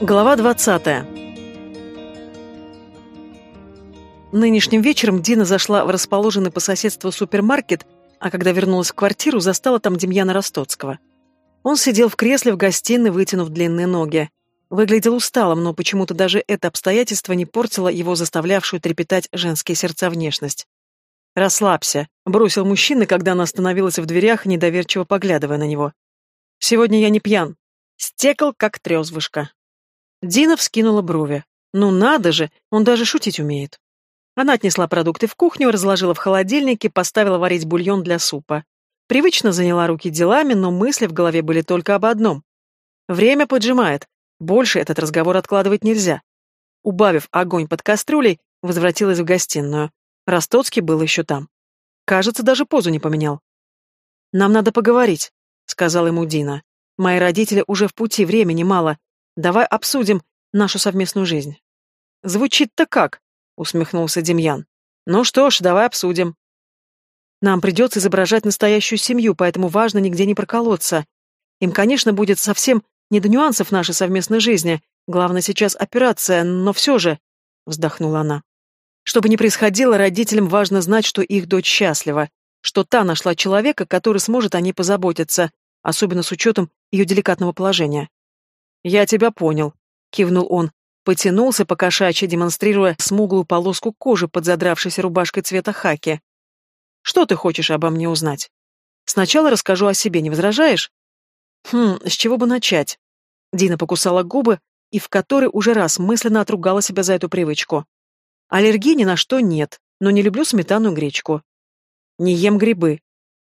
Глава 20. Нынешним вечером Дина зашла в расположенный по соседству супермаркет, а когда вернулась в квартиру, застала там Демьяна Ростоцкого. Он сидел в кресле в гостиной, вытянув длинные ноги. Выглядел усталым, но почему-то даже это обстоятельство не портило его заставлявшую трепетать женские сердца внешность. «Расслабься», — бросил мужчина, когда она остановилась в дверях, недоверчиво поглядывая на него. «Сегодня я не пьян. Стекл, как трезвышка». Дина вскинула брови. «Ну надо же, он даже шутить умеет». Она отнесла продукты в кухню, разложила в холодильнике, поставила варить бульон для супа. Привычно заняла руки делами, но мысли в голове были только об одном. Время поджимает. Больше этот разговор откладывать нельзя. Убавив огонь под кастрюлей, возвратилась в гостиную. Ростоцкий был еще там. Кажется, даже позу не поменял. «Нам надо поговорить», — сказал ему Дина. «Мои родители уже в пути, времени мало. Давай обсудим нашу совместную жизнь. Звучит-то как? Усмехнулся Демьян. Ну что ж, давай обсудим. Нам придется изображать настоящую семью, поэтому важно нигде не проколоться. Им, конечно, будет совсем не до нюансов нашей совместной жизни. Главное сейчас операция, но все же...» — вздохнула она. «Что бы ни происходило, родителям важно знать, что их дочь счастлива, что та нашла человека, который сможет о ней позаботиться, особенно с учетом ее деликатного положения. «Я тебя понял», — кивнул он. Потянулся по кошачьи, демонстрируя смуглую полоску кожи под задравшейся рубашкой цвета хаки. «Что ты хочешь обо мне узнать? Сначала расскажу о себе, не возражаешь?» «Хм, с чего бы начать?» Дина покусала губы и в который уже раз мысленно отругала себя за эту привычку. «Аллергии ни на что нет, но не люблю сметану и гречку. Не ем грибы.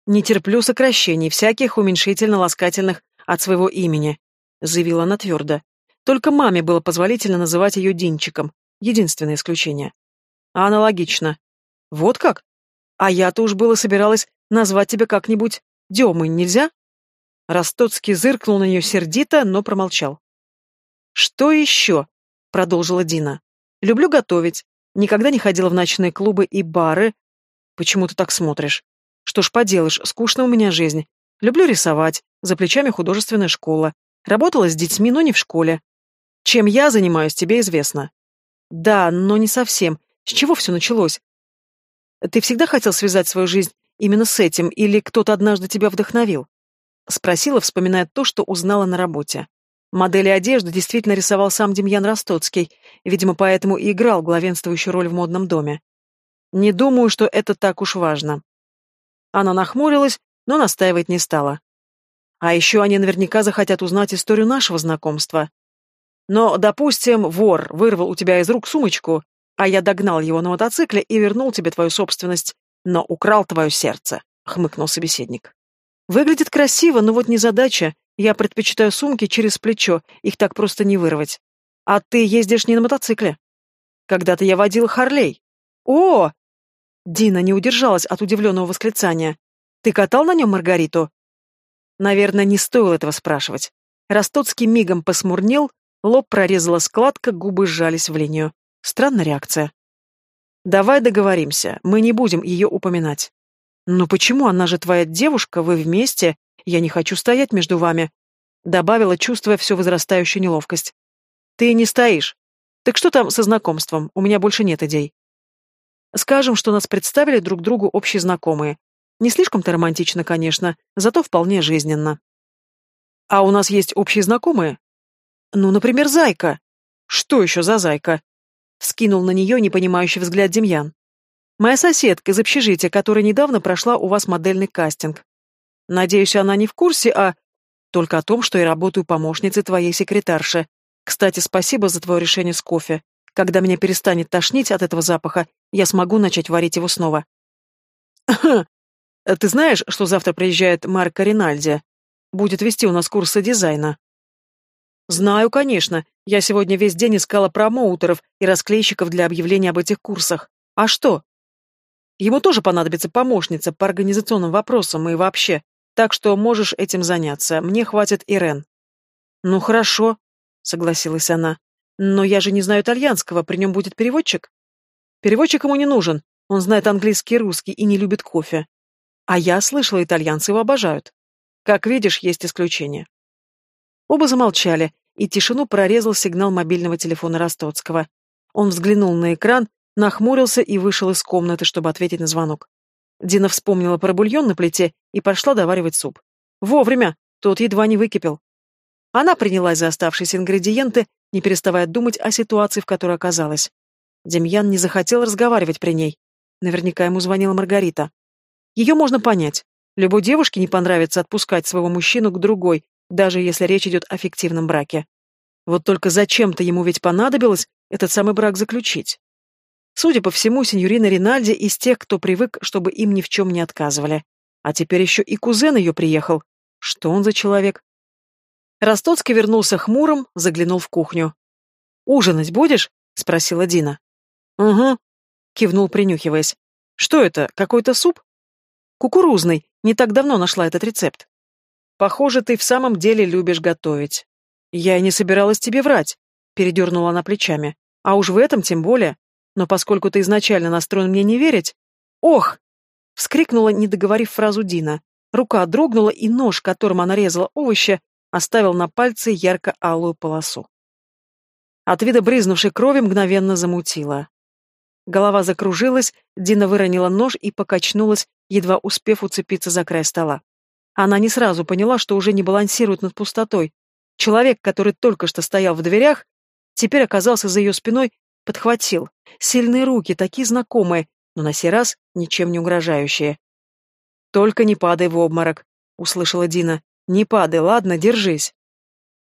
Не терплю сокращений, всяких уменьшительно-ласкательных от своего имени заявила она твердо. Только маме было позволительно называть ее Динчиком. Единственное исключение. А аналогично. Вот как? А я-то уж было собиралась назвать тебя как-нибудь Демой, нельзя? Ростоцкий зыркнул на нее сердито, но промолчал. «Что еще?» — продолжила Дина. «Люблю готовить. Никогда не ходила в ночные клубы и бары. Почему ты так смотришь? Что ж поделаешь, скучно у меня жизнь. Люблю рисовать. За плечами художественная школа. Работала с детьми, но не в школе. Чем я занимаюсь, тебе известно. Да, но не совсем. С чего все началось? Ты всегда хотел связать свою жизнь именно с этим, или кто-то однажды тебя вдохновил? Спросила, вспоминая то, что узнала на работе. Модели одежды действительно рисовал сам Демьян Ростоцкий, видимо, поэтому и играл главенствующую роль в модном доме. Не думаю, что это так уж важно. Она нахмурилась, но настаивать не стала. А еще они наверняка захотят узнать историю нашего знакомства. Но, допустим, вор вырвал у тебя из рук сумочку, а я догнал его на мотоцикле и вернул тебе твою собственность, но украл твое сердце», — хмыкнул собеседник. «Выглядит красиво, но вот не задача. Я предпочитаю сумки через плечо, их так просто не вырвать. А ты ездишь не на мотоцикле. Когда-то я водил Харлей. О!» Дина не удержалась от удивленного восклицания. «Ты катал на нем Маргариту? Наверное, не стоило этого спрашивать. Ростоцкий мигом посмурнел, лоб прорезала складка, губы сжались в линию. Странная реакция. «Давай договоримся, мы не будем ее упоминать». «Но почему она же твоя девушка, вы вместе? Я не хочу стоять между вами», — добавила, чувствуя всю возрастающую неловкость. «Ты не стоишь. Так что там со знакомством? У меня больше нет идей». «Скажем, что нас представили друг другу общие знакомые. Не слишком-то романтично, конечно, зато вполне жизненно. А у нас есть общие знакомые? Ну, например, Зайка. Что еще за Зайка? Скинул на нее непонимающий взгляд Демьян. Моя соседка из общежития, которая недавно прошла у вас модельный кастинг. Надеюсь, она не в курсе, а только о том, что я работаю помощницей твоей секретарши. Кстати, спасибо за твое решение с кофе. Когда меня перестанет тошнить от этого запаха, я смогу начать варить его снова. Э, ты знаешь, что завтра приезжает Марк Ринальди? Будет вести у нас курсы дизайна. Знаю, конечно. Я сегодня весь день искала промоутеров и расклейщиков для объявления об этих курсах. А что? Ему тоже понадобится помощница по организационным вопросам и вообще. Так что можешь этим заняться. Мне хватит Ирен. Ну хорошо, согласилась она. Но я же не знаю итальянского, при нем будет переводчик? Переводчик ему не нужен. Он знает английский и русский и не любит кофе. А я слышала, итальянцы его обожают. Как видишь, есть исключения. Оба замолчали, и тишину прорезал сигнал мобильного телефона Ростоцкого. Он взглянул на экран, нахмурился и вышел из комнаты, чтобы ответить на звонок. Дина вспомнила про бульон на плите и пошла доваривать суп. Вовремя! Тот едва не выкипел. Она принялась за оставшиеся ингредиенты, не переставая думать о ситуации, в которой оказалась. Демьян не захотел разговаривать при ней. Наверняка ему звонила Маргарита. Ее можно понять. Любой девушке не понравится отпускать своего мужчину к другой, даже если речь идет о фиктивном браке. Вот только зачем-то ему ведь понадобилось этот самый брак заключить. Судя по всему, сеньорина Ринальди из тех, кто привык, чтобы им ни в чем не отказывали. А теперь еще и кузен ее приехал. Что он за человек? Ростоцкий вернулся хмурым, заглянул в кухню. «Ужинать будешь?» — спросила Дина. «Угу», — кивнул, принюхиваясь. «Что это, какой-то суп?» Кукурузный. Не так давно нашла этот рецепт. Похоже, ты в самом деле любишь готовить. Я и не собиралась тебе врать, передернула она плечами. А уж в этом тем более. Но поскольку ты изначально настроен мне не верить... Ох! Вскрикнула, не договорив фразу Дина. Рука дрогнула, и нож, которым она резала овощи, оставил на пальце ярко-алую полосу. От вида брызнувшей крови мгновенно замутила. Голова закружилась, Дина выронила нож и покачнулась, едва успев уцепиться за край стола. Она не сразу поняла, что уже не балансирует над пустотой. Человек, который только что стоял в дверях, теперь оказался за ее спиной, подхватил. Сильные руки, такие знакомые, но на сей раз ничем не угрожающие. «Только не падай в обморок», — услышала Дина. «Не падай, ладно, держись».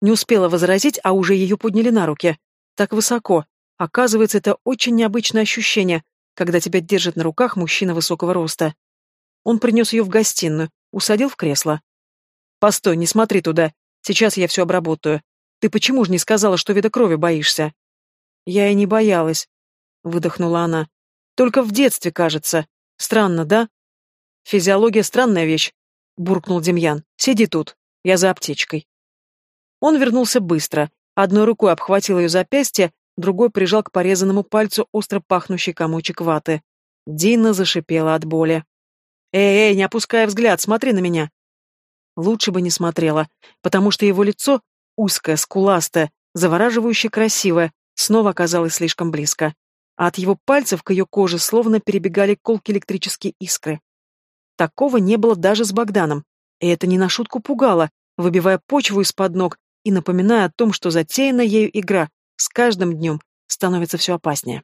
Не успела возразить, а уже ее подняли на руки. Так высоко. Оказывается, это очень необычное ощущение, когда тебя держит на руках мужчина высокого роста. Он принес ее в гостиную, усадил в кресло. «Постой, не смотри туда. Сейчас я все обработаю. Ты почему же не сказала, что вида крови боишься?» «Я и не боялась», — выдохнула она. «Только в детстве, кажется. Странно, да?» «Физиология — странная вещь», — буркнул Демьян. «Сиди тут. Я за аптечкой». Он вернулся быстро. Одной рукой обхватил ее запястье, другой прижал к порезанному пальцу остро пахнущий комочек ваты. Дина зашипела от боли. «Эй, эй, не опускай взгляд, смотри на меня!» Лучше бы не смотрела, потому что его лицо, узкое, скуластое, завораживающе красивое, снова оказалось слишком близко. А от его пальцев к ее коже словно перебегали колки электрические искры. Такого не было даже с Богданом. И это не на шутку пугало, выбивая почву из-под ног и напоминая о том, что затеянная ею игра с каждым днем становится все опаснее.